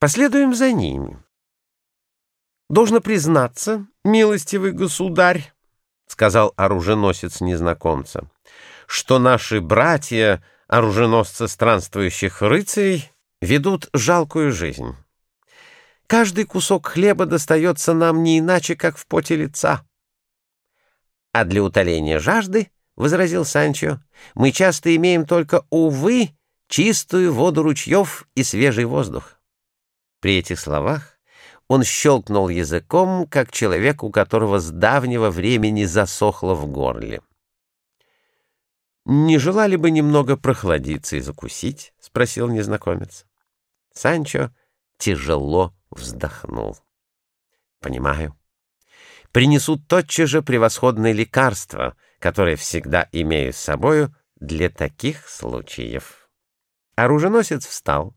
Последуем за ними. Должно признаться, милостивый государь, — сказал оруженосец незнакомца, — что наши братья, оруженосцы странствующих рыцарей, ведут жалкую жизнь. Каждый кусок хлеба достается нам не иначе, как в поте лица. А для утоления жажды, — возразил Санчо, — мы часто имеем только, увы, чистую воду ручьев и свежий воздух. При этих словах он щелкнул языком, как человек, у которого с давнего времени засохло в горле. «Не желали бы немного прохладиться и закусить?» — спросил незнакомец. Санчо тяжело вздохнул. «Понимаю. Принесут тотчас же превосходное лекарство, которое всегда имею с собою для таких случаев». Оруженосец встал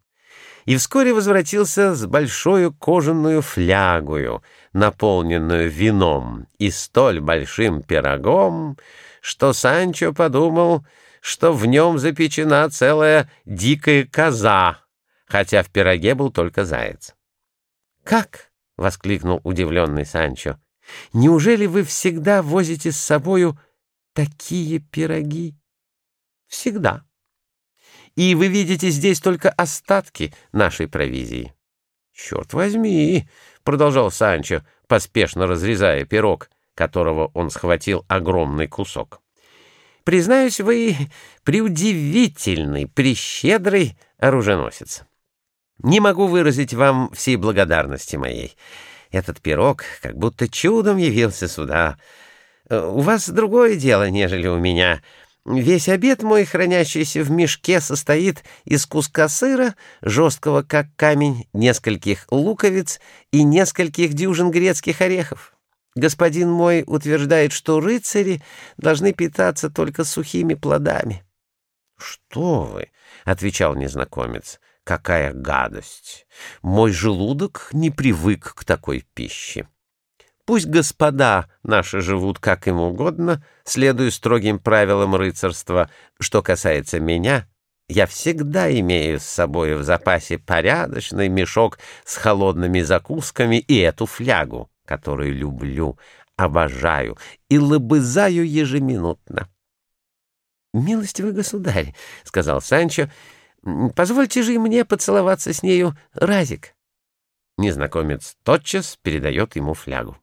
и вскоре возвратился с большой кожаную флягою, наполненную вином и столь большим пирогом, что Санчо подумал, что в нем запечена целая дикая коза, хотя в пироге был только заяц. «Как?» — воскликнул удивленный Санчо. «Неужели вы всегда возите с собою такие пироги?» «Всегда. И вы видите здесь только остатки нашей провизии». «Черт возьми!» — продолжал Санчо, поспешно разрезая пирог, которого он схватил огромный кусок. «Признаюсь, вы преудивительный, прещедрый оруженосец. Не могу выразить вам всей благодарности моей. Этот пирог как будто чудом явился сюда. У вас другое дело, нежели у меня. Весь обед мой, хранящийся в мешке, состоит из куска сыра, жесткого как камень, нескольких луковиц и нескольких дюжин грецких орехов. Господин мой утверждает, что рыцари должны питаться только сухими плодами. — Что вы? — отвечал незнакомец. — Какая гадость! Мой желудок не привык к такой пище. Пусть господа наши живут как им угодно, следуя строгим правилам рыцарства. Что касается меня, я всегда имею с собой в запасе порядочный мешок с холодными закусками и эту флягу, которую люблю, обожаю и лобызаю ежеминутно. — Милостивый государь, — сказал Санчо, — Позвольте же и мне поцеловаться с нею разик. Незнакомец тотчас передает ему флягу.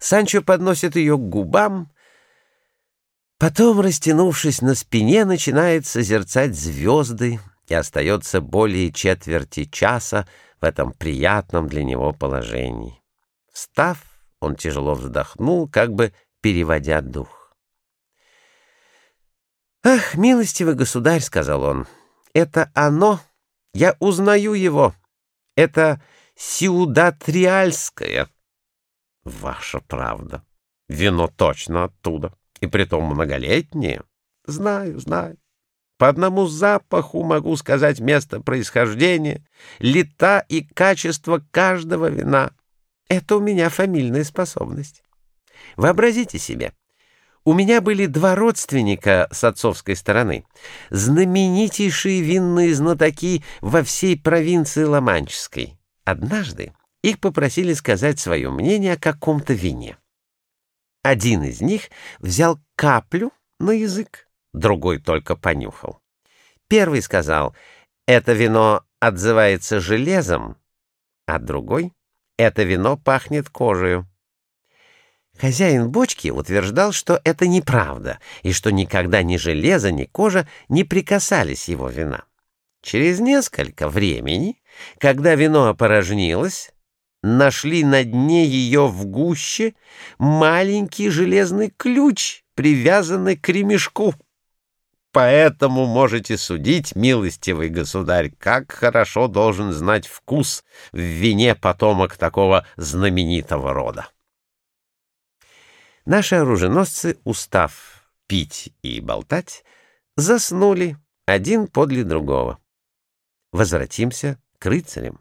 Санчо подносит ее к губам, потом, растянувшись на спине, начинает созерцать звезды и остается более четверти часа в этом приятном для него положении. Встав, он тяжело вздохнул, как бы переводя дух. «Ах, милостивый государь!» — сказал он — это оно. Я узнаю его. Это Сиудат-Реальское. Ваша правда. Вино точно оттуда. И притом многолетнее. Знаю, знаю. По одному запаху могу сказать место происхождения, лета и качество каждого вина. Это у меня фамильная способность. Вообразите себе, у меня были два родственника с отцовской стороны, знаменитейшие винные знатоки во всей провинции Ломанческой. Однажды их попросили сказать свое мнение о каком-то вине. Один из них взял каплю на язык, другой только понюхал. Первый сказал, это вино отзывается железом, а другой, это вино пахнет кожей. Хозяин бочки утверждал, что это неправда, и что никогда ни железо, ни кожа не прикасались его вина. Через несколько времени, когда вино опорожнилось, нашли на дне ее в гуще маленький железный ключ, привязанный к ремешку. Поэтому можете судить, милостивый государь, как хорошо должен знать вкус в вине потомок такого знаменитого рода. Наши оруженосцы, устав пить и болтать, заснули один подле другого. Возвратимся к рыцарям.